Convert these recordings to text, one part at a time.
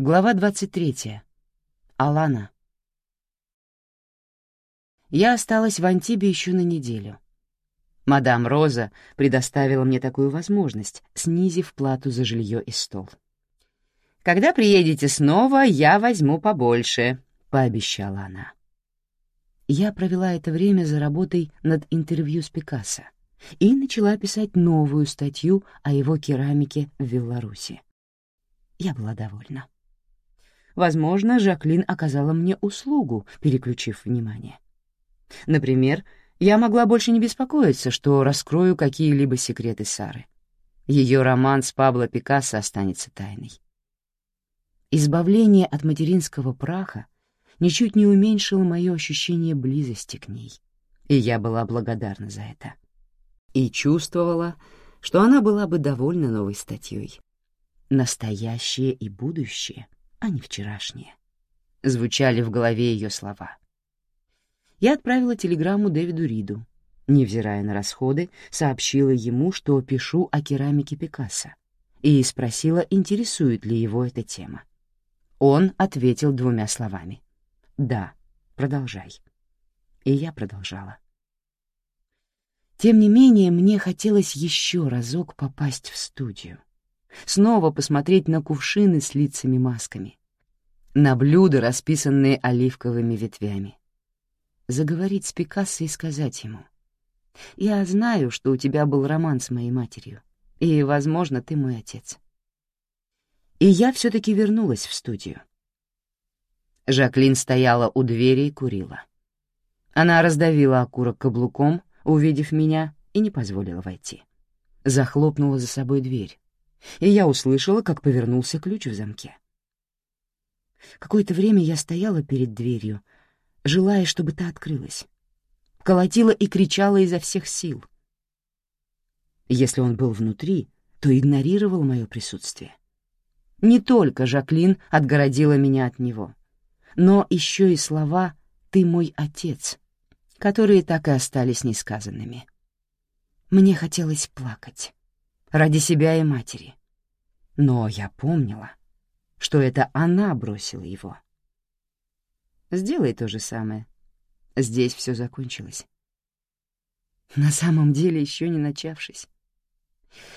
Глава 23. Алана. Я осталась в Антибе еще на неделю. Мадам Роза предоставила мне такую возможность, снизив плату за жилье и стол. «Когда приедете снова, я возьму побольше», — пообещала она. Я провела это время за работой над интервью с Пикассо и начала писать новую статью о его керамике в Беларуси. Я была довольна. Возможно, Жаклин оказала мне услугу, переключив внимание. Например, я могла больше не беспокоиться, что раскрою какие-либо секреты Сары. Ее роман с Пабло Пикассо останется тайной. Избавление от материнского праха ничуть не уменьшило мое ощущение близости к ней, и я была благодарна за это. И чувствовала, что она была бы довольна новой статьей. Настоящее и будущее — а не вчерашнее. Звучали в голове ее слова. Я отправила телеграмму Дэвиду Риду. Невзирая на расходы, сообщила ему, что пишу о керамике Пикассо, и спросила, интересует ли его эта тема. Он ответил двумя словами. «Да, продолжай». И я продолжала. Тем не менее, мне хотелось еще разок попасть в студию снова посмотреть на кувшины с лицами-масками, на блюда, расписанные оливковыми ветвями. Заговорить с Пикассо и сказать ему, «Я знаю, что у тебя был роман с моей матерью, и, возможно, ты мой отец». И я все-таки вернулась в студию. Жаклин стояла у двери и курила. Она раздавила окурок каблуком, увидев меня, и не позволила войти. Захлопнула за собой дверь, и я услышала, как повернулся ключ в замке. Какое-то время я стояла перед дверью, желая, чтобы та открылась. Колотила и кричала изо всех сил. Если он был внутри, то игнорировал мое присутствие. Не только Жаклин отгородила меня от него, но еще и слова «ты мой отец», которые так и остались несказанными. Мне хотелось плакать ради себя и матери. Но я помнила, что это она бросила его. Сделай то же самое. Здесь все закончилось. На самом деле еще не начавшись.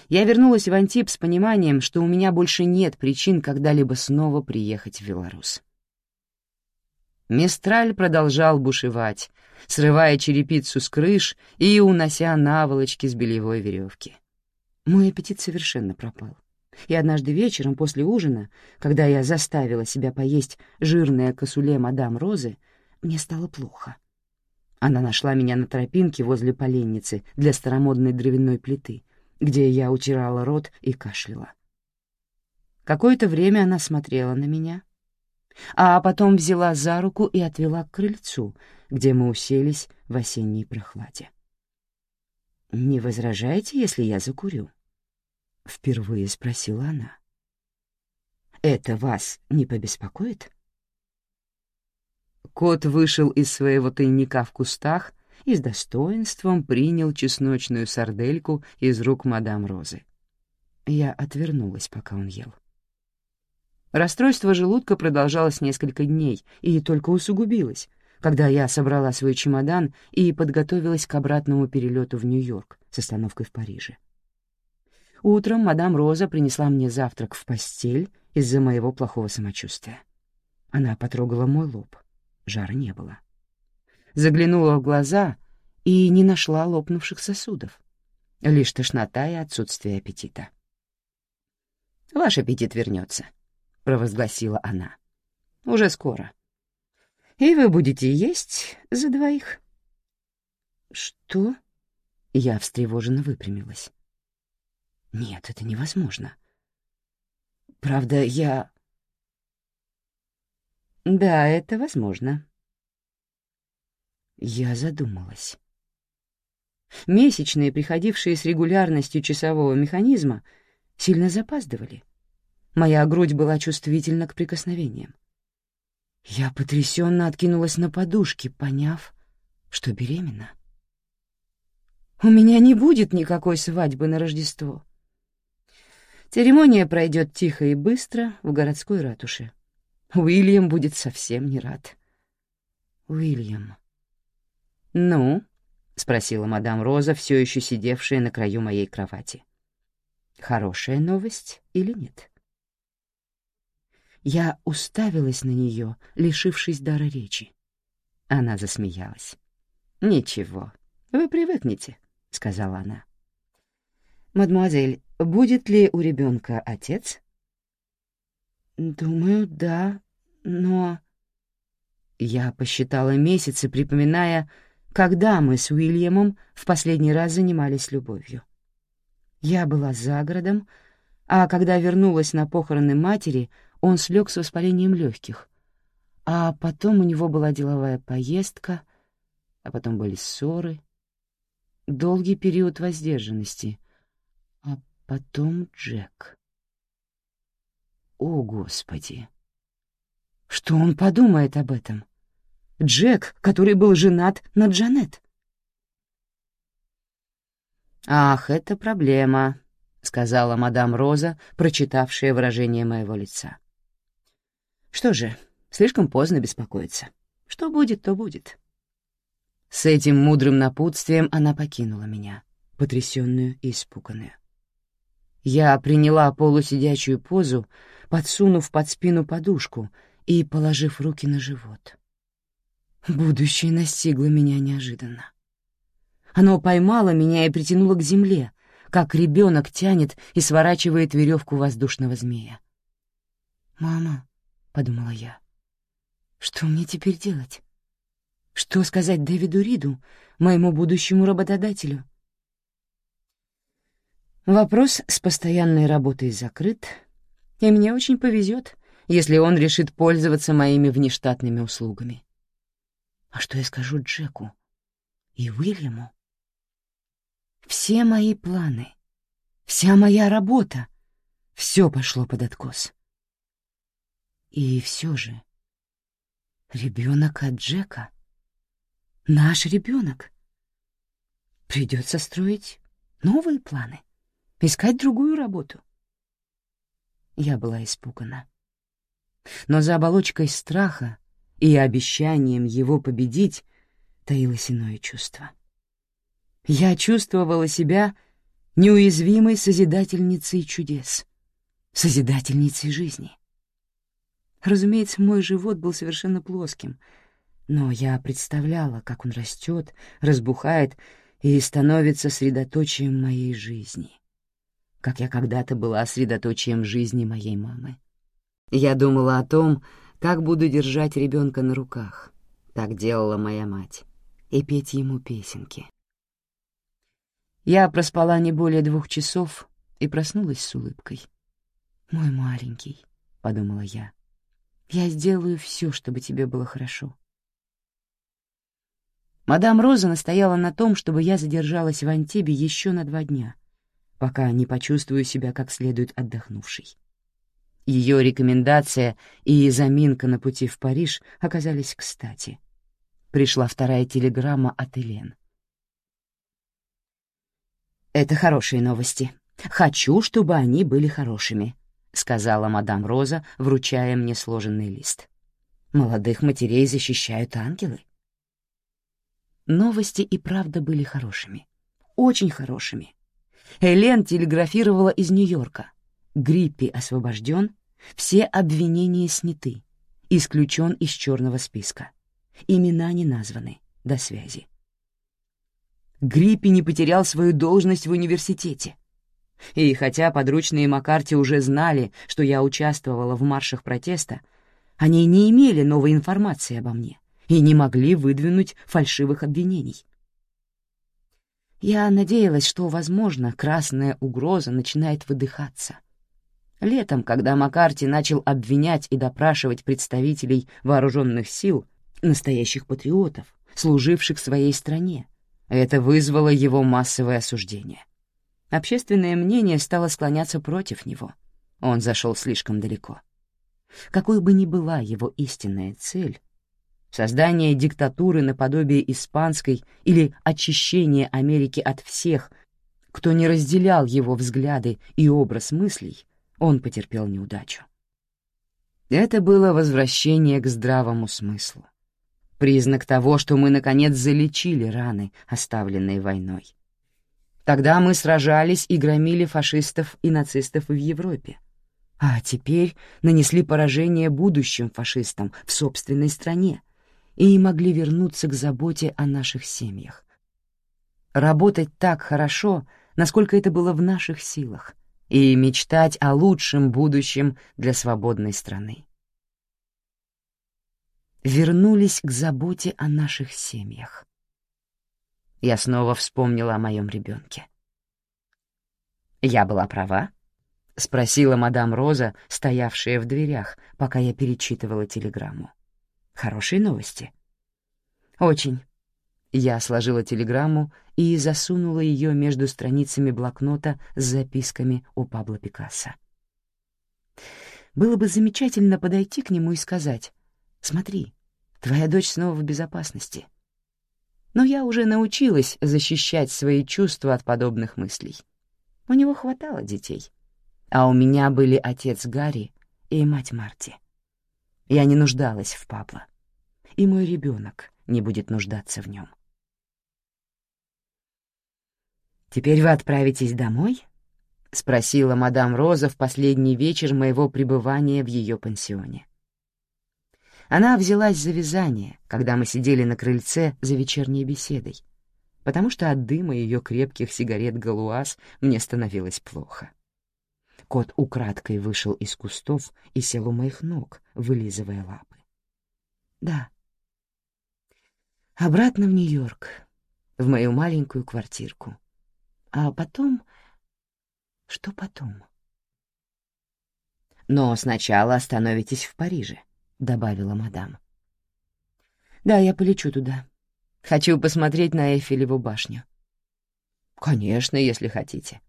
Я вернулась в Антип с пониманием, что у меня больше нет причин когда-либо снова приехать в Беларусь. Мистраль продолжал бушевать, срывая черепицу с крыш и унося наволочки с бельевой веревки. Мой аппетит совершенно пропал. И однажды вечером после ужина, когда я заставила себя поесть жирное косуле мадам Розы, мне стало плохо. Она нашла меня на тропинке возле поленницы для старомодной дровяной плиты, где я утирала рот и кашляла. Какое-то время она смотрела на меня, а потом взяла за руку и отвела к крыльцу, где мы уселись в осенней прохладе. «Не возражаете, если я закурю?» — впервые спросила она. «Это вас не побеспокоит?» Кот вышел из своего тайника в кустах и с достоинством принял чесночную сардельку из рук мадам Розы. Я отвернулась, пока он ел. Расстройство желудка продолжалось несколько дней и только усугубилось, когда я собрала свой чемодан и подготовилась к обратному перелету в Нью-Йорк с остановкой в Париже. Утром мадам Роза принесла мне завтрак в постель из-за моего плохого самочувствия. Она потрогала мой лоб. Жара не было. Заглянула в глаза и не нашла лопнувших сосудов. Лишь тошнота и отсутствие аппетита. «Ваш аппетит вернется», — провозгласила она. «Уже скоро» и вы будете есть за двоих». «Что?» — я встревоженно выпрямилась. «Нет, это невозможно. Правда, я...» «Да, это возможно». Я задумалась. Месячные, приходившие с регулярностью часового механизма, сильно запаздывали. Моя грудь была чувствительна к прикосновениям. Я потрясенно откинулась на подушки, поняв, что беременна. У меня не будет никакой свадьбы на Рождество. Церемония пройдет тихо и быстро в городской ратуше. Уильям будет совсем не рад. Уильям. «Ну?» — спросила мадам Роза, все еще сидевшая на краю моей кровати. «Хорошая новость или нет?» Я уставилась на нее, лишившись дара речи. Она засмеялась. «Ничего, вы привыкнете», — сказала она. «Мадемуазель, будет ли у ребенка отец?» «Думаю, да, но...» Я посчитала месяцы, припоминая, когда мы с Уильямом в последний раз занимались любовью. Я была за городом, а когда вернулась на похороны матери, он слег с воспалением легких. А потом у него была деловая поездка, а потом были ссоры, долгий период воздержанности, потом Джек. О, Господи! Что он подумает об этом? Джек, который был женат на Джанет. «Ах, это проблема», — сказала мадам Роза, прочитавшая выражение моего лица. «Что же, слишком поздно беспокоиться. Что будет, то будет». С этим мудрым напутствием она покинула меня, потрясенную и испуганную. Я приняла полусидячую позу, подсунув под спину подушку и положив руки на живот. Будущее настигло меня неожиданно. Оно поймало меня и притянуло к земле, как ребенок тянет и сворачивает веревку воздушного змея. «Мама», — подумала я, — «что мне теперь делать? Что сказать Дэвиду Риду, моему будущему работодателю?» Вопрос с постоянной работой закрыт, и мне очень повезет, если он решит пользоваться моими внештатными услугами. А что я скажу Джеку и Уильяму? Все мои планы, вся моя работа, все пошло под откос. И все же ребенок от Джека, наш ребенок, придется строить новые планы, искать другую работу. Я была испугана. Но за оболочкой страха и обещанием его победить таилось иное чувство. Я чувствовала себя неуязвимой созидательницей чудес, созидательницей жизни. Разумеется, мой живот был совершенно плоским, но я представляла, как он растет, разбухает и становится средоточием моей жизни, как я когда-то была средоточием жизни моей мамы. Я думала о том, как буду держать ребенка на руках, так делала моя мать, и петь ему песенки. Я проспала не более двух часов и проснулась с улыбкой. «Мой маленький», — подумала я, — «я сделаю все, чтобы тебе было хорошо». Мадам Роза настояла на том, чтобы я задержалась в Антибе еще на два дня, пока не почувствую себя как следует отдохнувшей. Ее рекомендация и заминка на пути в Париж оказались кстати. Пришла вторая телеграмма от Элен. «Это хорошие новости. Хочу, чтобы они были хорошими», — сказала мадам Роза, вручая мне сложенный лист. «Молодых матерей защищают ангелы». Новости и правда были хорошими. Очень хорошими. Элен телеграфировала из Нью-Йорка. Гриппи освобожден, все обвинения сняты, исключен из черного списка. Имена не названы, до связи. Гриппи не потерял свою должность в университете. И хотя подручные Маккарти уже знали, что я участвовала в маршах протеста, они не имели новой информации обо мне и не могли выдвинуть фальшивых обвинений. Я надеялась, что, возможно, красная угроза начинает выдыхаться. Летом, когда Маккарти начал обвинять и допрашивать представителей вооруженных сил, настоящих патриотов, служивших своей стране, это вызвало его массовое осуждение. Общественное мнение стало склоняться против него. Он зашел слишком далеко. Какой бы ни была его истинная цель, создание диктатуры наподобие испанской или очищение Америки от всех, кто не разделял его взгляды и образ мыслей, он потерпел неудачу. Это было возвращение к здравому смыслу. Признак того, что мы, наконец, залечили раны, оставленные войной. Тогда мы сражались и громили фашистов и нацистов в Европе. А теперь нанесли поражение будущим фашистам в собственной стране и могли вернуться к заботе о наших семьях. Работать так хорошо, насколько это было в наших силах, и мечтать о лучшем будущем для свободной страны. Вернулись к заботе о наших семьях. Я снова вспомнила о моем ребенке. «Я была права?» — спросила мадам Роза, стоявшая в дверях, пока я перечитывала телеграмму. «Хорошие новости?» «Очень. Я сложила телеграмму и засунула ее между страницами блокнота с записками у Пабло Пикассо. Было бы замечательно подойти к нему и сказать, «Смотри, твоя дочь снова в безопасности». Но я уже научилась защищать свои чувства от подобных мыслей. У него хватало детей, а у меня были отец Гарри и мать Марти. Я не нуждалась в Пабло, и мой ребенок не будет нуждаться в нем. «Теперь вы отправитесь домой?» — спросила мадам Роза в последний вечер моего пребывания в ее пансионе. Она взялась за вязание, когда мы сидели на крыльце за вечерней беседой, потому что от дыма ее крепких сигарет галуаз мне становилось плохо. Кот украдкой вышел из кустов и сел у моих ног, вылизывая лапы. «Да. Обратно в Нью-Йорк, в мою маленькую квартирку, а потом... Что потом? «Но сначала остановитесь в Париже», — добавила мадам. «Да, я полечу туда. Хочу посмотреть на Эйфелеву башню». «Конечно, если хотите.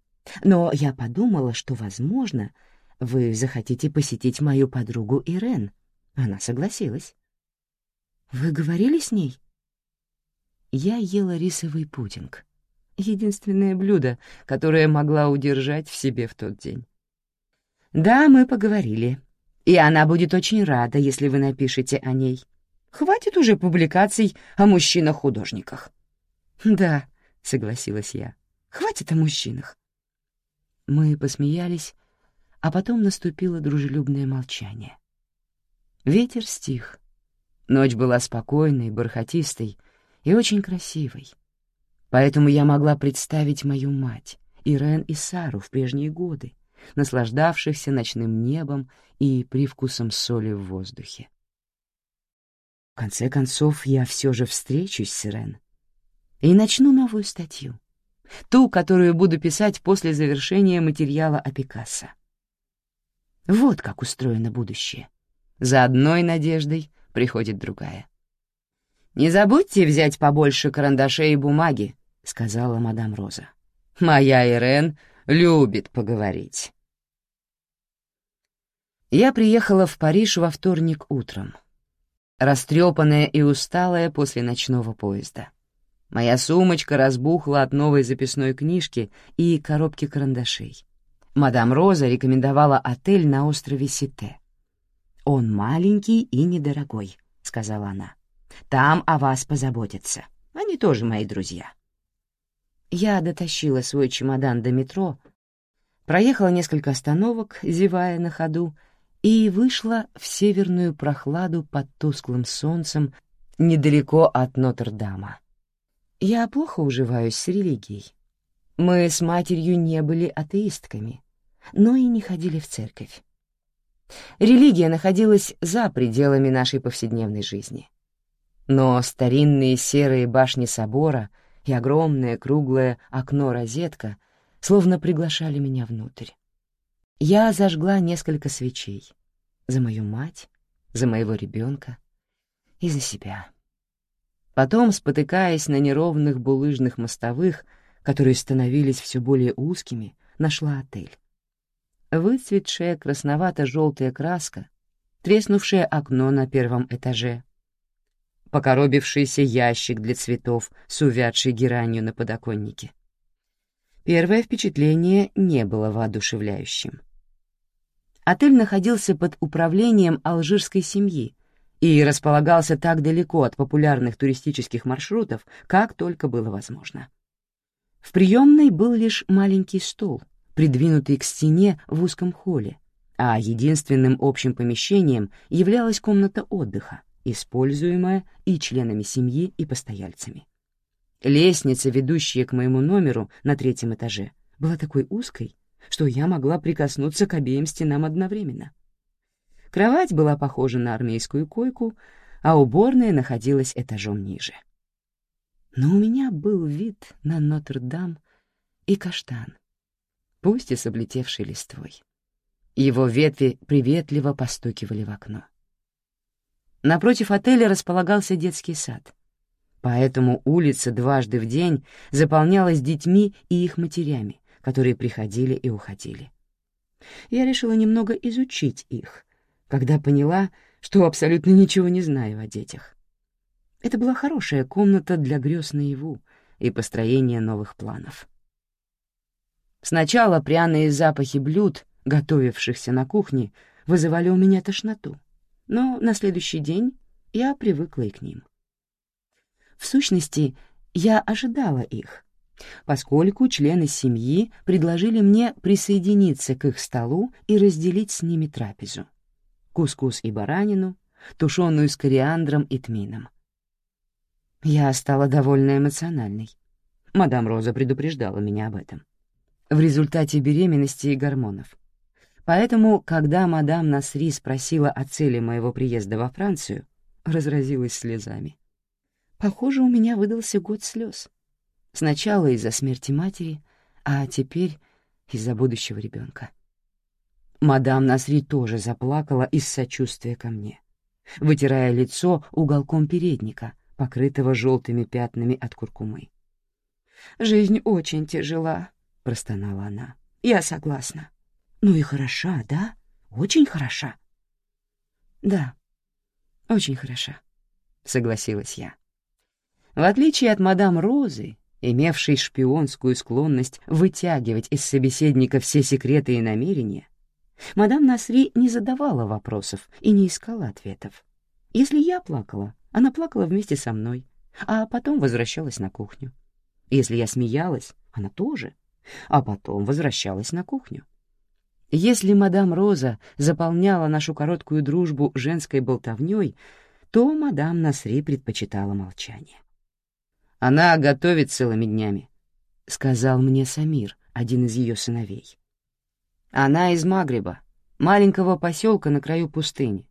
Но я подумала, что, возможно, вы захотите посетить мою подругу Ирен. Она согласилась». «Вы говорили с ней?» Я ела рисовый пудинг единственное блюдо, которое могла удержать в себе в тот день. «Да, мы поговорили, и она будет очень рада, если вы напишете о ней. Хватит уже публикаций о мужчинах-художниках». «Да», — согласилась я, — «хватит о мужчинах». Мы посмеялись, а потом наступило дружелюбное молчание. Ветер стих. Ночь была спокойной, бархатистой и очень красивой. Поэтому я могла представить мою мать, Ирен и Сару в прежние годы, наслаждавшихся ночным небом и привкусом соли в воздухе. В конце концов, я все же встречусь с Ирен и начну новую статью, ту, которую буду писать после завершения материала о Пикассо. Вот как устроено будущее. За одной надеждой приходит другая. Не забудьте взять побольше карандашей и бумаги, — сказала мадам Роза. «Моя Ирен любит поговорить». Я приехала в Париж во вторник утром, растрепанная и усталая после ночного поезда. Моя сумочка разбухла от новой записной книжки и коробки карандашей. Мадам Роза рекомендовала отель на острове Сите. «Он маленький и недорогой», — сказала она. «Там о вас позаботятся. Они тоже мои друзья». Я дотащила свой чемодан до метро, проехала несколько остановок, зевая на ходу, и вышла в северную прохладу под тусклым солнцем недалеко от Нотр-Дама. Я плохо уживаюсь с религией. Мы с матерью не были атеистками, но и не ходили в церковь. Религия находилась за пределами нашей повседневной жизни. Но старинные серые башни собора — и огромное круглое окно-розетка словно приглашали меня внутрь. Я зажгла несколько свечей. За мою мать, за моего ребенка и за себя. Потом, спотыкаясь на неровных булыжных мостовых, которые становились все более узкими, нашла отель. Выцветшая красновато-желтая краска, треснувшее окно на первом этаже — покоробившийся ящик для цветов с увядшей геранью на подоконнике. Первое впечатление не было воодушевляющим. Отель находился под управлением алжирской семьи и располагался так далеко от популярных туристических маршрутов, как только было возможно. В приемной был лишь маленький стол, придвинутый к стене в узком холле, а единственным общим помещением являлась комната отдыха, используемая и членами семьи, и постояльцами. Лестница, ведущая к моему номеру на третьем этаже, была такой узкой, что я могла прикоснуться к обеим стенам одновременно. Кровать была похожа на армейскую койку, а уборная находилась этажом ниже. Но у меня был вид на Нотр-Дам и каштан, пусть и с облетевшей листвой. Его ветви приветливо постукивали в окно. Напротив отеля располагался детский сад, поэтому улица дважды в день заполнялась детьми и их матерями, которые приходили и уходили. Я решила немного изучить их, когда поняла, что абсолютно ничего не знаю о детях. Это была хорошая комната для грез наяву и построения новых планов. Сначала пряные запахи блюд, готовившихся на кухне, вызывали у меня тошноту, но на следующий день я привыкла и к ним. В сущности, я ожидала их, поскольку члены семьи предложили мне присоединиться к их столу и разделить с ними трапезу. Кускус и баранину, тушеную с кориандром и тмином. Я стала довольно эмоциональной. Мадам Роза предупреждала меня об этом. В результате беременности и гормонов. Поэтому, когда мадам Насри спросила о цели моего приезда во Францию, разразилась слезами. Похоже, у меня выдался год слез. Сначала из-за смерти матери, а теперь из-за будущего ребенка. Мадам Насри тоже заплакала из сочувствия ко мне, вытирая лицо уголком передника, покрытого желтыми пятнами от куркумы. «Жизнь очень тяжела», — простонала она. «Я согласна». «Ну и хороша, да? Очень хороша». «Да, очень хороша», — согласилась я. В отличие от мадам Розы, имевший шпионскую склонность вытягивать из собеседника все секреты и намерения, мадам Насри не задавала вопросов и не искала ответов. Если я плакала, она плакала вместе со мной, а потом возвращалась на кухню. Если я смеялась, она тоже, а потом возвращалась на кухню. Если мадам Роза заполняла нашу короткую дружбу женской болтовней, то мадам Насри предпочитала молчание. Она готовит целыми днями, — сказал мне Самир, один из ее сыновей. Она из Магриба, маленького поселка на краю пустыни.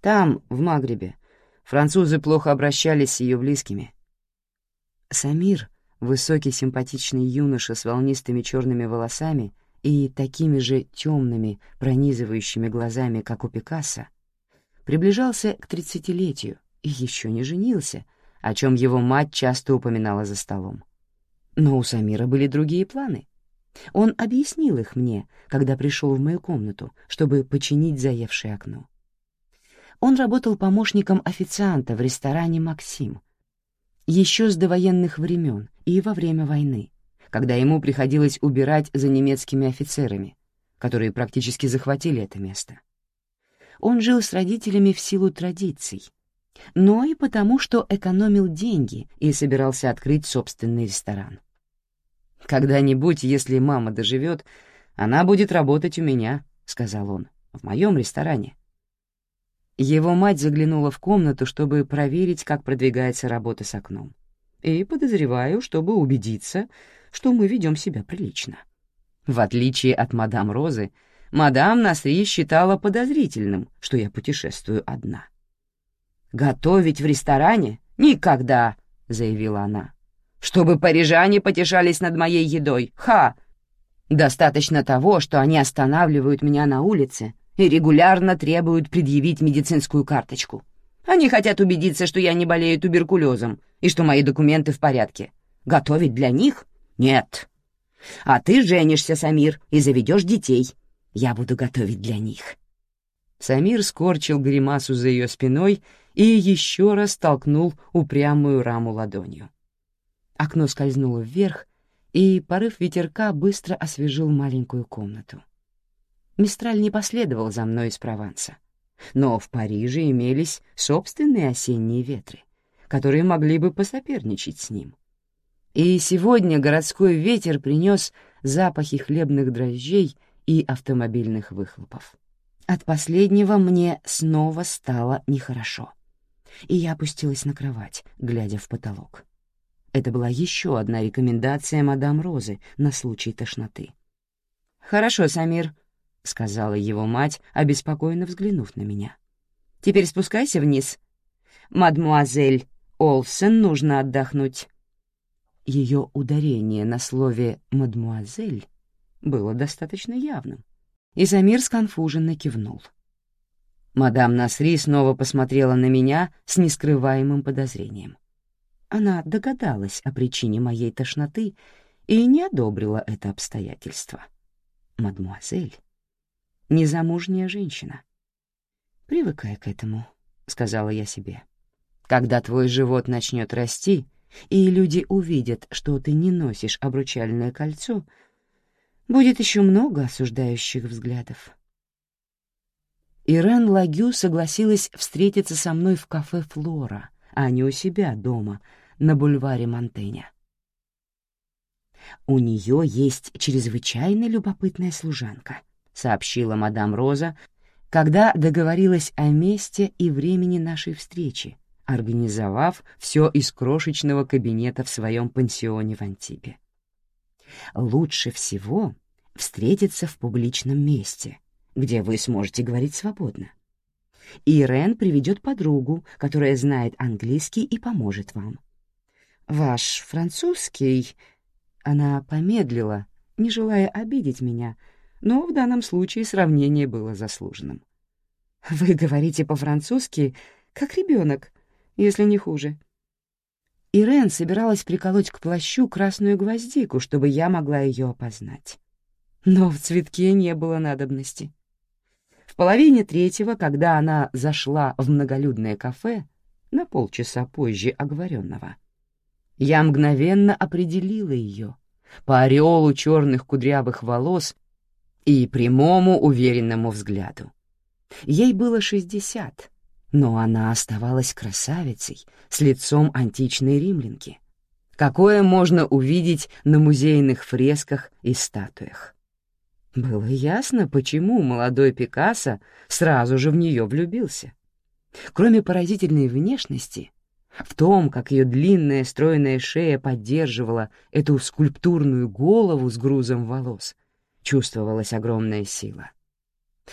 Там, в Магрибе, французы плохо обращались с ее близкими. Самир, высокий симпатичный юноша с волнистыми черными волосами и такими же темными, пронизывающими глазами, как у Пикассо, приближался к тридцатилетию и еще не женился — о чем его мать часто упоминала за столом. Но у Самира были другие планы. Он объяснил их мне, когда пришел в мою комнату, чтобы починить заевшее окно. Он работал помощником официанта в ресторане «Максим» еще с довоенных времен и во время войны, когда ему приходилось убирать за немецкими офицерами, которые практически захватили это место. Он жил с родителями в силу традиций, но и потому, что экономил деньги и собирался открыть собственный ресторан. «Когда-нибудь, если мама доживет, она будет работать у меня», — сказал он, — «в моем ресторане». Его мать заглянула в комнату, чтобы проверить, как продвигается работа с окном. И, подозреваю, чтобы убедиться, что мы ведем себя прилично. В отличие от мадам Розы, мадам Насри считала подозрительным, что я путешествую одна. «Готовить в ресторане? Никогда!» — заявила она. «Чтобы парижане потешались над моей едой. Ха! Достаточно того, что они останавливают меня на улице и регулярно требуют предъявить медицинскую карточку. Они хотят убедиться, что я не болею туберкулезом и что мои документы в порядке. Готовить для них? Нет. А ты женишься, Самир, и заведешь детей. Я буду готовить для них». Самир скорчил гримасу за ее спиной и еще раз толкнул упрямую раму ладонью. Окно скользнуло вверх, и порыв ветерка быстро освежил маленькую комнату. Мистраль не последовал за мной из Прованса, но в Париже имелись собственные осенние ветры, которые могли бы посоперничать с ним. И сегодня городской ветер принес запахи хлебных дрожжей и автомобильных выхлопов. От последнего мне снова стало нехорошо, и я опустилась на кровать, глядя в потолок. Это была еще одна рекомендация мадам Розы на случай тошноты. «Хорошо, Самир», — сказала его мать, обеспокоенно взглянув на меня. «Теперь спускайся вниз. Мадмуазель Олсен нужно отдохнуть». Ее ударение на слове «мадмуазель» было достаточно явным, и Самир сконфуженно кивнул. Мадам Насри снова посмотрела на меня с нескрываемым подозрением. Она догадалась о причине моей тошноты и не одобрила это обстоятельство. «Мадмуазель, незамужняя женщина». «Привыкай к этому», — сказала я себе. «Когда твой живот начнет расти, и люди увидят, что ты не носишь обручальное кольцо, будет еще много осуждающих взглядов». Ирен Лагю согласилась встретиться со мной в кафе «Флора», а не у себя дома, на бульваре Монтеня. «У нее есть чрезвычайно любопытная служанка», — сообщила мадам Роза, когда договорилась о месте и времени нашей встречи, организовав все из крошечного кабинета в своем пансионе в Антибе. «Лучше всего встретиться в публичном месте, где вы сможете говорить свободно и Рен приведет подругу, которая знает английский и поможет вам. Ваш французский...» Она помедлила, не желая обидеть меня, но в данном случае сравнение было заслуженным. «Вы говорите по-французски, как ребенок, если не хуже». Ирен собиралась приколоть к плащу красную гвоздику, чтобы я могла ее опознать. Но в цветке не было надобности. В половине третьего, когда она зашла в многолюдное кафе, на полчаса позже оговоренного, я мгновенно определила ее по ореолу черных кудрявых волос и прямому уверенному взгляду. Ей было шестьдесят, но она оставалась красавицей с лицом античной римлянки, какое можно увидеть на музейных фресках и статуях. Было ясно, почему молодой Пикассо сразу же в нее влюбился. Кроме поразительной внешности, в том, как ее длинная стройная шея поддерживала эту скульптурную голову с грузом волос, чувствовалась огромная сила.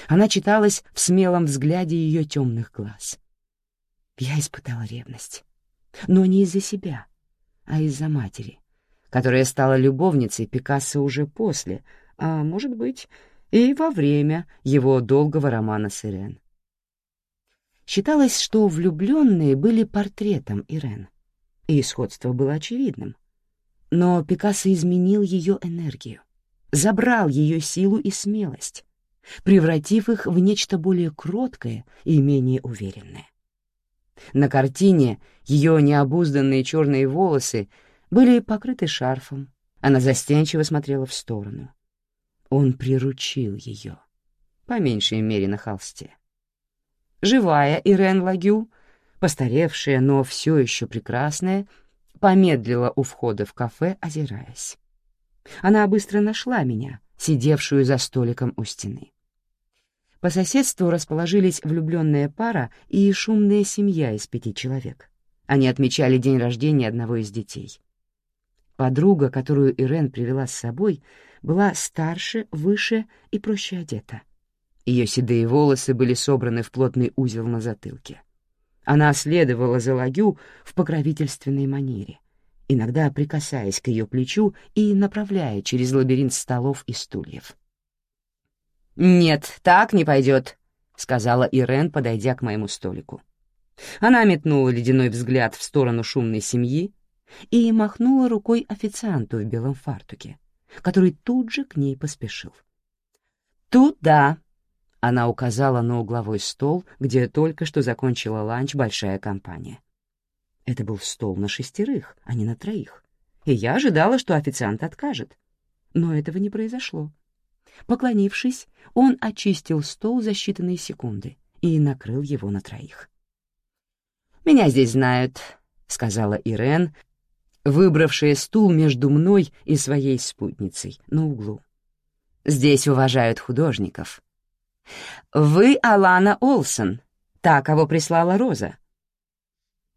Она читалась в смелом взгляде ее темных глаз. Я испытала ревность, но не из-за себя, а из-за матери, которая стала любовницей Пикассо уже после — а, может быть, и во время его долгого романа с Ирен. Считалось, что влюбленные были портретом Ирен, и сходство было очевидным. Но Пикассо изменил ее энергию, забрал ее силу и смелость, превратив их в нечто более кроткое и менее уверенное. На картине ее необузданные черные волосы были покрыты шарфом, она застенчиво смотрела в сторону. Он приручил ее, по меньшей мере на холсте. Живая Ирен Лагю, постаревшая, но все еще прекрасная, помедлила у входа в кафе, озираясь. Она быстро нашла меня, сидевшую за столиком у стены. По соседству расположились влюбленная пара и шумная семья из пяти человек. Они отмечали день рождения одного из детей. Подруга, которую Ирен привела с собой, была старше, выше и проще одета. Ее седые волосы были собраны в плотный узел на затылке. Она следовала за лагю в покровительственной манере, иногда прикасаясь к ее плечу и направляя через лабиринт столов и стульев. «Нет, так не пойдет», — сказала Ирен, подойдя к моему столику. Она метнула ледяной взгляд в сторону шумной семьи и махнула рукой официанту в белом фартуке, который тут же к ней поспешил. «Туда!» — она указала на угловой стол, где только что закончила ланч большая компания. Это был стол на шестерых, а не на троих, и я ожидала, что официант откажет. Но этого не произошло. Поклонившись, он очистил стол за считанные секунды и накрыл его на троих. «Меня здесь знают», — сказала Ирен, выбравшая стул между мной и своей спутницей на углу. «Здесь уважают художников. Вы Алана Олсон, та, кого прислала Роза».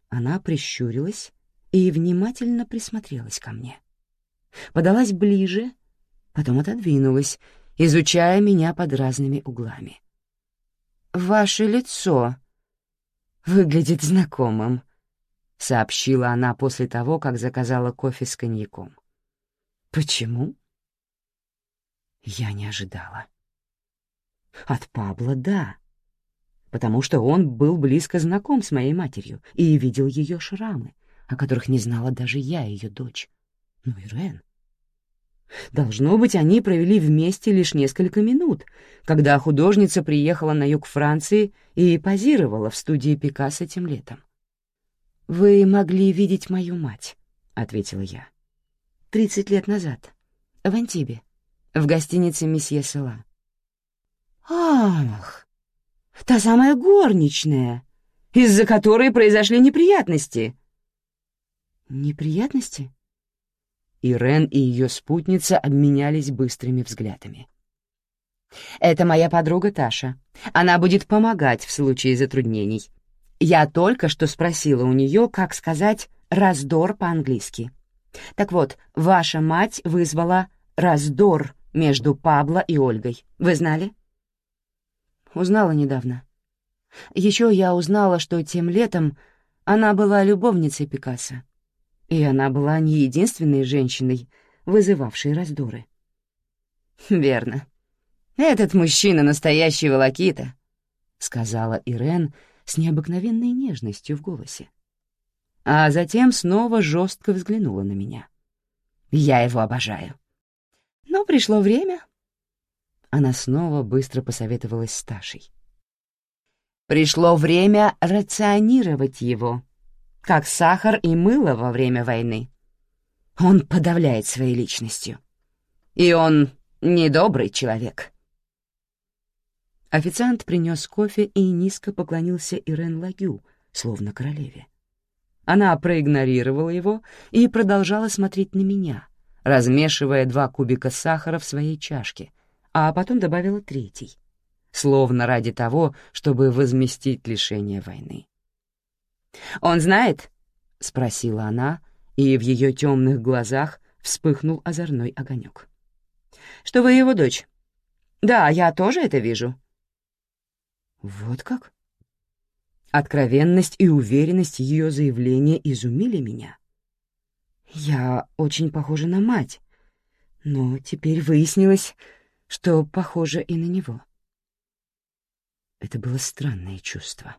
Она прищурилась и внимательно присмотрелась ко мне. Подалась ближе, потом отодвинулась, изучая меня под разными углами. «Ваше лицо выглядит знакомым», — сообщила она после того, как заказала кофе с коньяком. «Почему?» Я не ожидала. От Пабло — да, потому что он был близко знаком с моей матерью и видел ее шрамы, о которых не знала даже я, ее дочь. Ну и Рен. Должно быть, они провели вместе лишь несколько минут, когда художница приехала на юг Франции и позировала в студии Пикассо тем летом. «Вы могли видеть мою мать», — ответила я. «Тридцать лет назад, в Антибе, в гостинице «Месье Села». «Ах, та самая горничная, из-за которой произошли неприятности», «Неприятности?» Ирен и ее спутница обменялись быстрыми взглядами. «Это моя подруга Таша. Она будет помогать в случае затруднений. Я только что спросила у нее, как сказать «раздор» по-английски. Так вот, ваша мать вызвала раздор между Пабло и Ольгой. Вы знали?» Узнала недавно. Еще я узнала, что тем летом она была любовницей Пикассо. И она была не единственной женщиной, вызывавшей раздоры. «Верно. Этот мужчина — настоящий волокита», — сказала Ирен с необыкновенной нежностью в голосе. А затем снова жестко взглянула на меня. «Я его обожаю. Но пришло время...» Она снова быстро посоветовалась с Ташей. «Пришло время рационировать его», как сахар и мыло во время войны. Он подавляет своей личностью. И он недобрый человек. Официант принес кофе и низко поклонился Ирен Лагю, словно королеве. Она проигнорировала его и продолжала смотреть на меня, размешивая два кубика сахара в своей чашке, а потом добавила третий, словно ради того, чтобы возместить лишение войны. «Он знает?» — спросила она, и в ее темных глазах вспыхнул озорной огонек. «Что вы его дочь?» «Да, я тоже это вижу». «Вот как?» Откровенность и уверенность ее заявления изумили меня. Я очень похожа на мать, но теперь выяснилось, что похожа и на него. Это было странное чувство.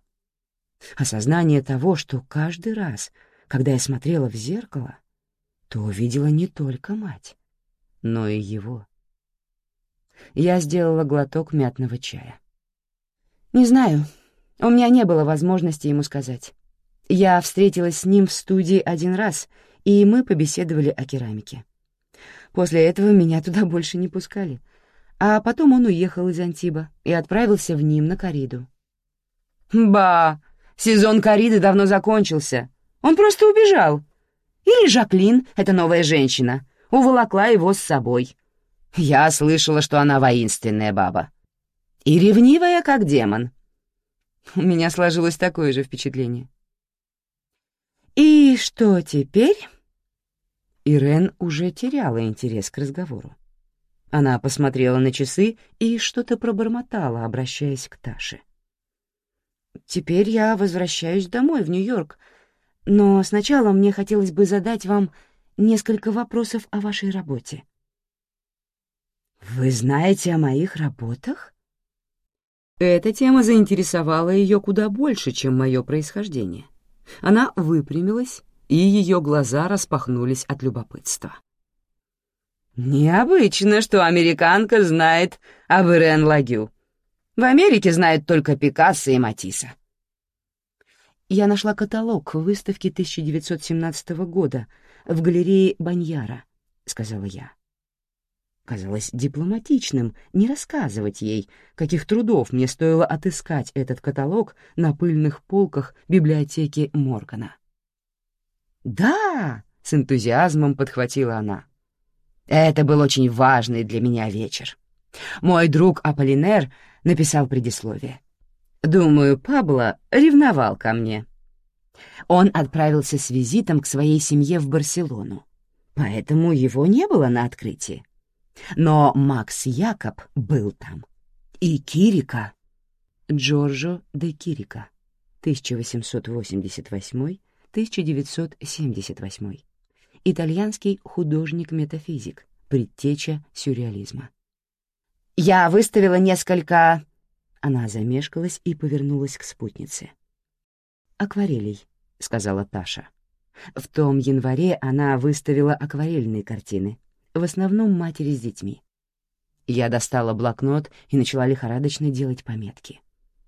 Осознание того, что каждый раз, когда я смотрела в зеркало, то увидела не только мать, но и его. Я сделала глоток мятного чая. «Не знаю, у меня не было возможности ему сказать. Я встретилась с ним в студии один раз, и мы побеседовали о керамике. После этого меня туда больше не пускали, а потом он уехал из Антиба и отправился в Ним на кориду. «Ба!» Сезон кориды давно закончился. Он просто убежал. Или Жаклин, эта новая женщина, уволокла его с собой. Я слышала, что она воинственная баба. И ревнивая, как демон. У меня сложилось такое же впечатление. «И что теперь?» Ирен уже теряла интерес к разговору. Она посмотрела на часы и что-то пробормотала, обращаясь к Таше. Теперь я возвращаюсь домой, в Нью-Йорк. Но сначала мне хотелось бы задать вам несколько вопросов о вашей работе. Вы знаете о моих работах? Эта тема заинтересовала ее куда больше, чем мое происхождение. Она выпрямилась, и ее глаза распахнулись от любопытства. «Необычно, что американка знает об Ирен Лагю», в Америке знают только Пикассо и Матисса. Я нашла каталог выставки 1917 года, в галерее Баньяра», — сказала я. Казалось дипломатичным не рассказывать ей, каких трудов мне стоило отыскать этот каталог на пыльных полках библиотеки Моргана. «Да!» — с энтузиазмом подхватила она. «Это был очень важный для меня вечер. Мой друг Аполлинер написал предисловие. Думаю, Пабло ревновал ко мне. Он отправился с визитом к своей семье в Барселону, поэтому его не было на открытии. Но Макс Якоб был там. И Кирика. Джорджо де Кирика, 1888-1978. Итальянский художник-метафизик, предтеча сюрреализма. «Я выставила несколько...» Она замешкалась и повернулась к спутнице. «Акварелей», — сказала Таша. В том январе она выставила акварельные картины, в основном матери с детьми. Я достала блокнот и начала лихорадочно делать пометки,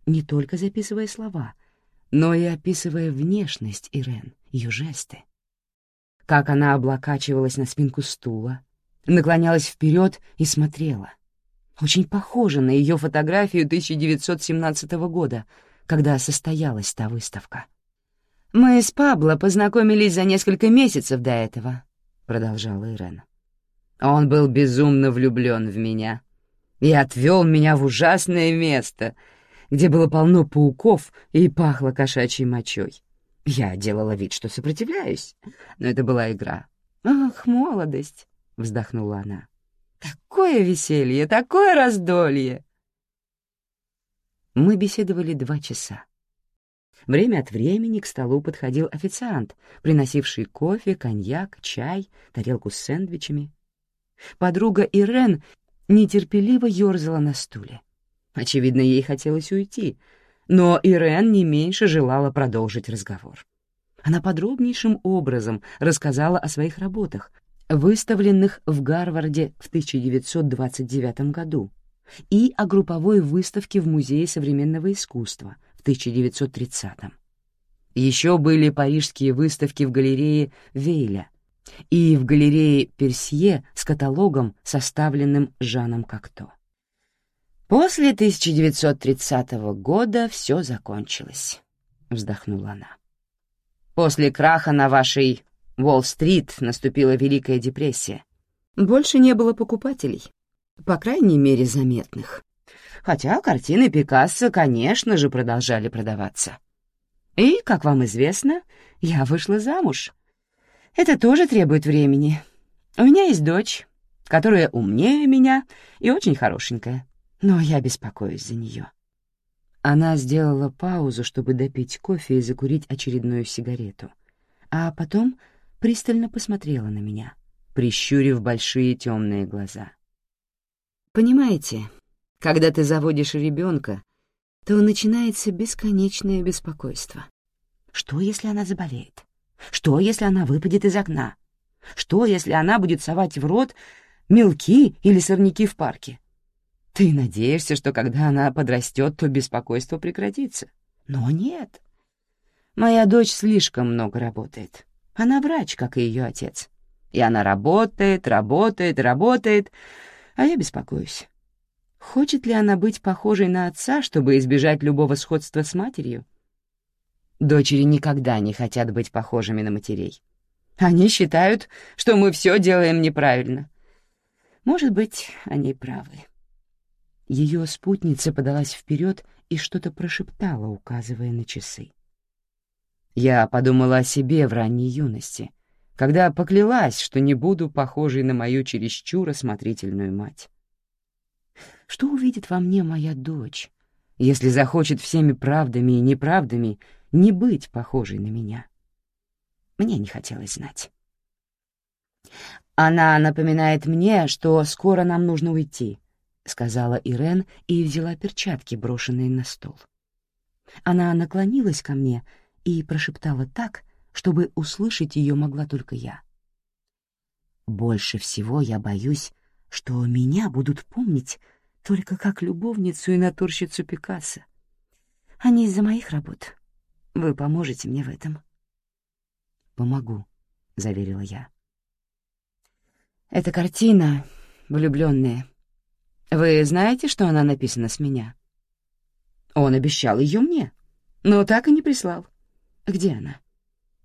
не только записывая слова, но и описывая внешность Ирен, ее жесты. Как она облокачивалась на спинку стула, наклонялась вперед и смотрела. Очень похоже на ее фотографию 1917 года, когда состоялась та выставка. «Мы с Пабло познакомились за несколько месяцев до этого», — продолжала Ирен. Он был безумно влюблен в меня и отвел меня в ужасное место, где было полно пауков и пахло кошачьей мочой. Я делала вид, что сопротивляюсь, но это была игра. «Ах, молодость!» — вздохнула она. «Такое веселье, такое раздолье!» Мы беседовали два часа. Время от времени к столу подходил официант, приносивший кофе, коньяк, чай, тарелку с сэндвичами. Подруга Ирен нетерпеливо ёрзала на стуле. Очевидно, ей хотелось уйти, но Ирен не меньше желала продолжить разговор. Она подробнейшим образом рассказала о своих работах, выставленных в Гарварде в 1929 году, и о групповой выставке в Музее современного искусства в 1930. Еще были парижские выставки в галерее Вейля и в галерее Персье с каталогом, составленным Жаном Кокто. «После 1930 года все закончилось», — вздохнула она. «После краха на вашей Уолл-стрит наступила Великая депрессия. Больше не было покупателей, по крайней мере, заметных. Хотя картины Пикассо, конечно же, продолжали продаваться. И, как вам известно, я вышла замуж» Это тоже требует времени. У меня есть дочь, которая умнее меня и очень хорошенькая, но я беспокоюсь за нее. Она сделала паузу, чтобы допить кофе и закурить очередную сигарету, а потом пристально посмотрела на меня, прищурив большие темные глаза. «Понимаете, когда ты заводишь ребенка, то начинается бесконечное беспокойство. Что, если она заболеет? Что, если она выпадет из окна? Что, если она будет совать в рот мелки или сорняки в парке? Ты надеешься, что когда она подрастет, то беспокойство прекратится. Но нет. Моя дочь слишком много работает. Она врач, как и ее отец. И она работает, работает, работает, а я беспокоюсь. Хочет ли она быть похожей на отца, чтобы избежать любого сходства с матерью? Дочери никогда не хотят быть похожими на матерей. Они считают, что мы все делаем неправильно. Может быть, они правы. Ее спутница подалась вперед и что-то прошептала, указывая на часы. Я подумала о себе в ранней юности, когда поклялась, что не буду похожей на мою чересчур осмотрительную мать. Что увидит во мне моя дочь, если захочет всеми правдами и неправдами не быть похожей на меня. Мне не хотелось знать. «Она напоминает мне, что скоро нам нужно уйти», — сказала Ирен и взяла перчатки, брошенные на стол. Она наклонилась ко мне и прошептала так, чтобы услышать ее могла только я. «Больше всего я боюсь, что меня будут помнить только как любовницу и натурщицу Пикассо, а не из-за моих работ. Вы поможете мне в этом?» «Помогу», — заверила я. «Эта картина «Влюблённые». Вы знаете, что она написана с меня?» Он обещал её мне, но так и не прислал. Где она?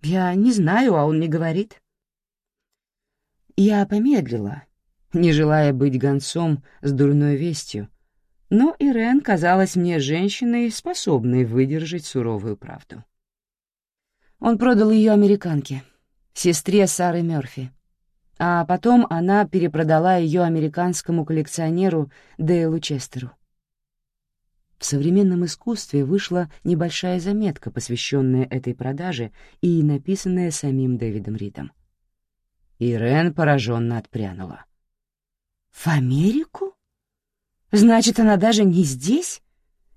Я не знаю, а он не говорит. Я помедлила, не желая быть гонцом с дурной вестью, но Ирен казалась мне женщиной, способной выдержать суровую правду. Он продал ее американке, сестре Сары Мёрфи, а потом она перепродала ее американскому коллекционеру Дейлу Честеру. В современном искусстве вышла небольшая заметка, посвященная этой продаже и написанная самим Дэвидом Ридом. Ирен пораженно отпрянула. «В Америку? Значит, она даже не здесь?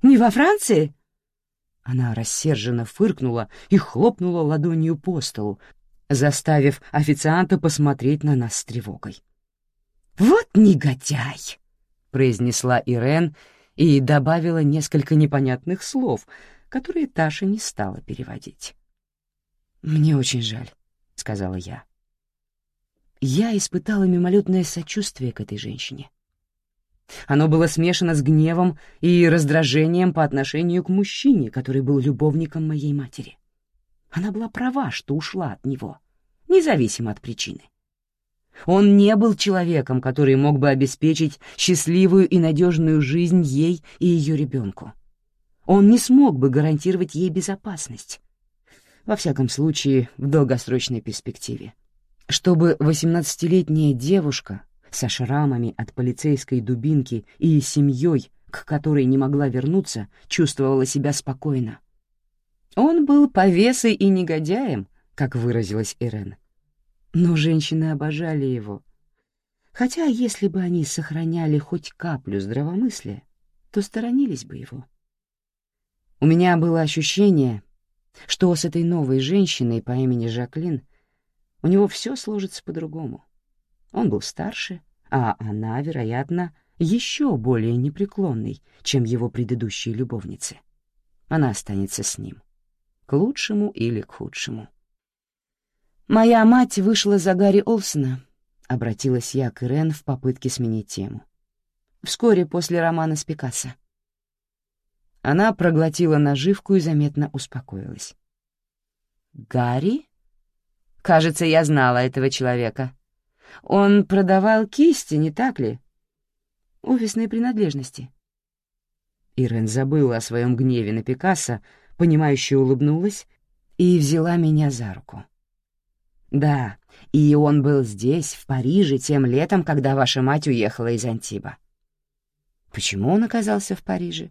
Не во Франции?» Она рассерженно фыркнула и хлопнула ладонью по столу, заставив официанта посмотреть на нас с тревогой. «Вот негодяй!» — произнесла Ирен и добавила несколько непонятных слов, которые Таша не стала переводить. «Мне очень жаль», — сказала я. Я испытала мимолетное сочувствие к этой женщине. Оно было смешано с гневом и раздражением по отношению к мужчине, который был любовником моей матери. Она была права, что ушла от него, независимо от причины. Он не был человеком, который мог бы обеспечить счастливую и надежную жизнь ей и ее ребенку. Он не смог бы гарантировать ей безопасность. Во всяком случае, в долгосрочной перспективе. Чтобы восемнадцатилетняя девушка со шрамами от полицейской дубинки и семьей, к которой не могла вернуться, чувствовала себя спокойно. Он был повесой и негодяем, как выразилась Ирен. Но женщины обожали его. Хотя если бы они сохраняли хоть каплю здравомыслия, то сторонились бы его. У меня было ощущение, что с этой новой женщиной по имени Жаклин у него все сложится по-другому. Он был старше, а она, вероятно, еще более непреклонной, чем его предыдущие любовницы. Она останется с ним. К лучшему или к худшему. «Моя мать вышла за Гарри Олсона», — обратилась я к Ирен в попытке сменить тему. Вскоре после романа с Пикассо. Она проглотила наживку и заметно успокоилась. «Гарри? Кажется, я знала этого человека. Он продавал кисти, не так ли? Офисные принадлежности». Ирен забыла о своем гневе на Пикассо, понимающе улыбнулась и взяла меня за руку. «Да, и он был здесь, в Париже, тем летом, когда ваша мать уехала из Антиба». «Почему он оказался в Париже?»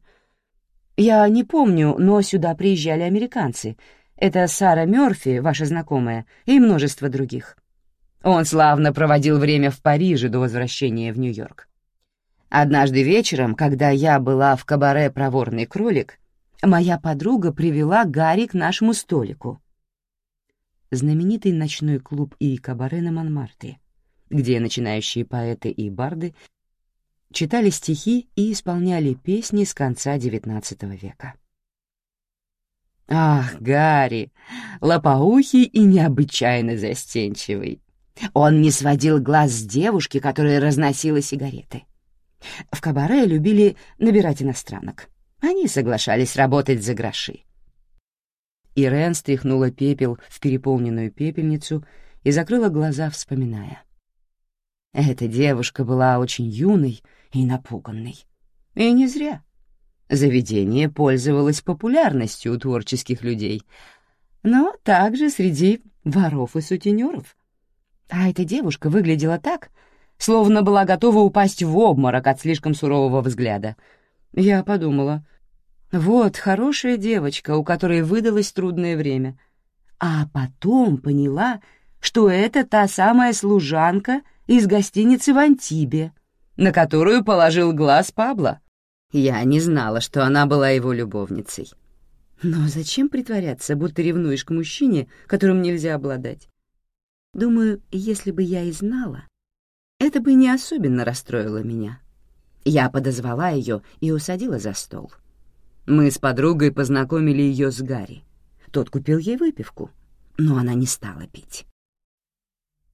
«Я не помню, но сюда приезжали американцы. Это Сара Мёрфи, ваша знакомая, и множество других. Он славно проводил время в Париже до возвращения в Нью-Йорк. Однажды вечером, когда я была в кабаре «Проворный кролик», моя подруга привела Гарри к нашему столику — знаменитый ночной клуб и кабаре на Монмартре, где начинающие поэты и барды читали стихи и исполняли песни с конца XIX века. Ах, Гарри, лопоухий и необычайно застенчивый. Он не сводил глаз с девушки, которая разносила сигареты. В кабаре любили набирать иностранок. Они соглашались работать за гроши. Ирен стряхнула пепел в переполненную пепельницу и закрыла глаза, вспоминая. Эта девушка была очень юной и напуганной. И не зря. Заведение пользовалось популярностью у творческих людей, но также среди воров и сутенеров. А эта девушка выглядела так, словно была готова упасть в обморок от слишком сурового взгляда. Я подумала — вот хорошая девочка, у которой выдалось трудное время. А потом поняла, что это та самая служанка из гостиницы в Антибе, на которую положил глаз Пабло. Я не знала, что она была его любовницей. Но зачем притворяться, будто ревнуешь к мужчине, которым нельзя обладать? Думаю, если бы я и знала, это бы не особенно расстроило меня. Я подозвала ее и усадила за стол. — мы с подругой познакомили ее с Гарри. Тот купил ей выпивку, но она не стала пить.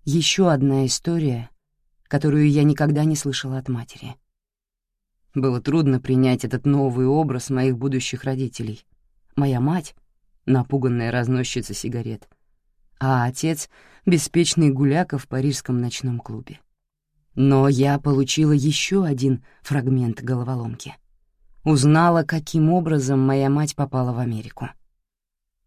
Еще одна история, которую я никогда не слышала от матери. Было трудно принять этот новый образ моих будущих родителей. Моя мать — напуганная разносчица сигарет, а отец — беспечный гуляка в парижском ночном клубе. Но я получила еще один фрагмент головоломки. Узнала, каким образом моя мать попала в Америку.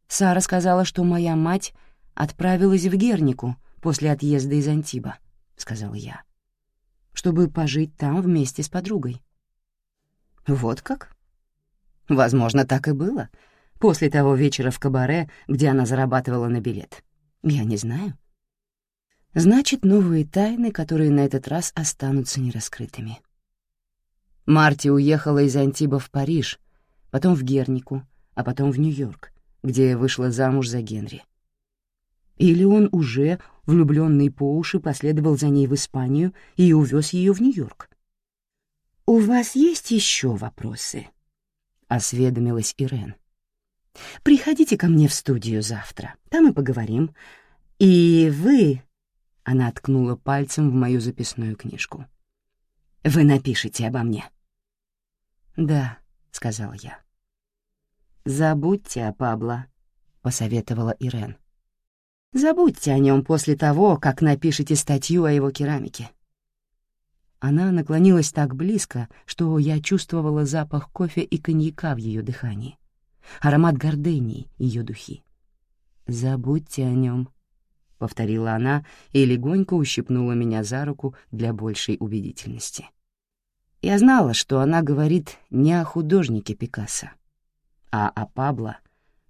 Сара сказала, что моя мать отправилась в Гернику после отъезда из Антиба, — сказала я, — чтобы пожить там вместе с подругой. Вот как? Возможно, так и было, после того вечера в кабаре, где она зарабатывала на билет. Я не знаю. Значит, новые тайны, которые на этот раз останутся нераскрытыми. Марти уехала из Антиба в Париж, потом в Гернику, а потом в Нью-Йорк, где вышла замуж за Генри. Или он уже, влюбленный по уши, последовал за ней в Испанию и увез ее в Нью-Йорк. «У вас есть еще вопросы?» — осведомилась Ирен. «Приходите ко мне в студию завтра, там и поговорим. И вы она ткнула пальцем в мою записную книжку. «Вы напишите обо мне». «Да», — сказал я. «Забудьте о Пабло», — посоветовала Ирен. «Забудьте о нем после того, как напишете статью о его керамике». Она наклонилась так близко, что я чувствовала запах кофе и коньяка в ее дыхании, аромат гордынии ее духи. «Забудьте о нем», — повторила она и легонько ущипнула меня за руку для большей убедительности. Я знала, что она говорит не о художнике Пикассо, а о Пабло,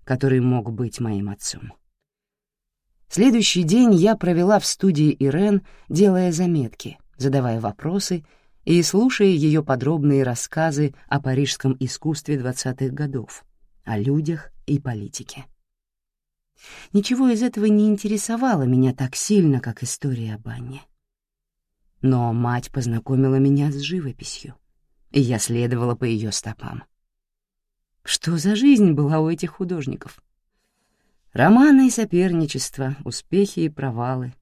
который мог быть моим отцом. Следующий день я провела в студии Ирен, делая заметки, задавая вопросы и слушая ее подробные рассказы о парижском искусстве двадцатых годов, о людях и политике. Ничего из этого не интересовало меня так сильно, как история об Анне. Но мать познакомила меня с живописью, и я следовала по ее стопам. Что за жизнь была у этих художников? Романы и соперничество, успехи и провалы.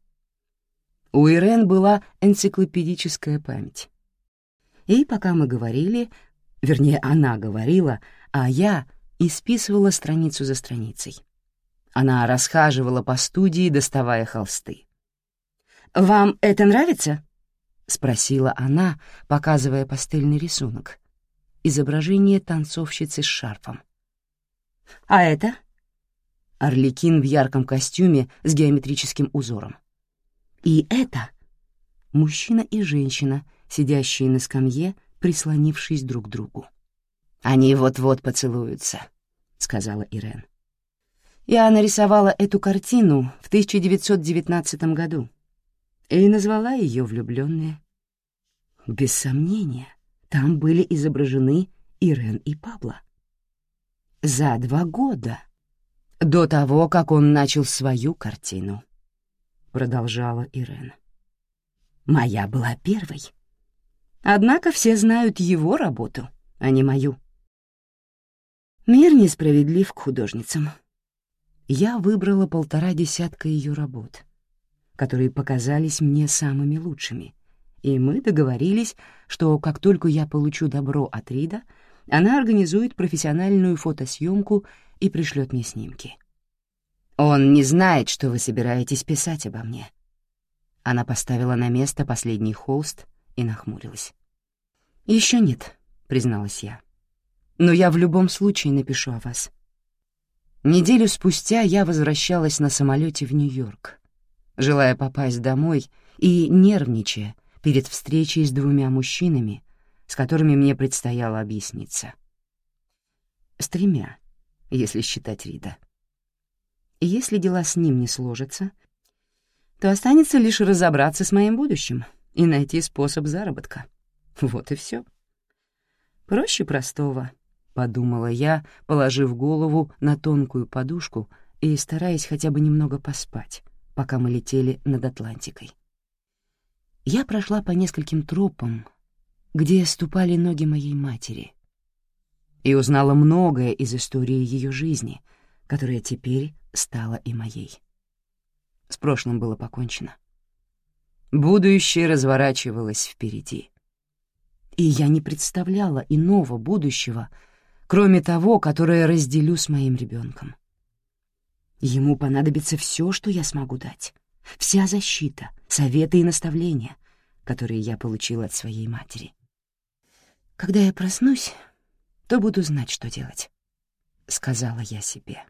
У Ирен была энциклопедическая память. И пока мы говорили, вернее, она говорила, а я исписывала страницу за страницей. Она расхаживала по студии, доставая холсты. «Вам это нравится?» — спросила она, показывая пастельный рисунок. Изображение танцовщицы с шарфом. «А это?» Орликин в ярком костюме с геометрическим узором. «И это?» Мужчина и женщина, сидящие на скамье, прислонившись друг к другу. «Они вот-вот поцелуются», — сказала Ирен. Я нарисовала эту картину в 1919 году и назвала ее «Влюбленные». Без сомнения, там были изображены Ирен и Пабло. За два года до того, как он начал свою картину, продолжала Ирен. Моя была первой. Однако все знают его работу, а не мою. Мир несправедлив к художницам я выбрала полтора десятка ее работ, которые показались мне самыми лучшими, и мы договорились, что как только я получу добро от Рида, она организует профессиональную фотосъемку и пришлет мне снимки. «Он не знает, что вы собираетесь писать обо мне». Она поставила на место последний холст и нахмурилась. Еще нет», — призналась я. «Но я в любом случае напишу о вас. Неделю спустя я возвращалась на самолете в Нью-Йорк, желая попасть домой и нервничая перед встречей с двумя мужчинами, с которыми мне предстояло объясниться. С тремя, если считать Рида. Если дела с ним не сложатся, то останется лишь разобраться с моим будущим и найти способ заработка. Вот и все. Проще простого —— подумала я, положив голову на тонкую подушку и стараясь хотя бы немного поспать, пока мы летели над Атлантикой. Я прошла по нескольким тропам, где ступали ноги моей матери, и узнала многое из истории ее жизни, которая теперь стала и моей. С прошлым было покончено. Будущее разворачивалось впереди. И я не представляла иного будущего, кроме того, которое разделю с моим ребенком. Ему понадобится все, что я смогу дать. Вся защита, советы и наставления, которые я получила от своей матери. Когда я проснусь, то буду знать, что делать, — сказала я себе.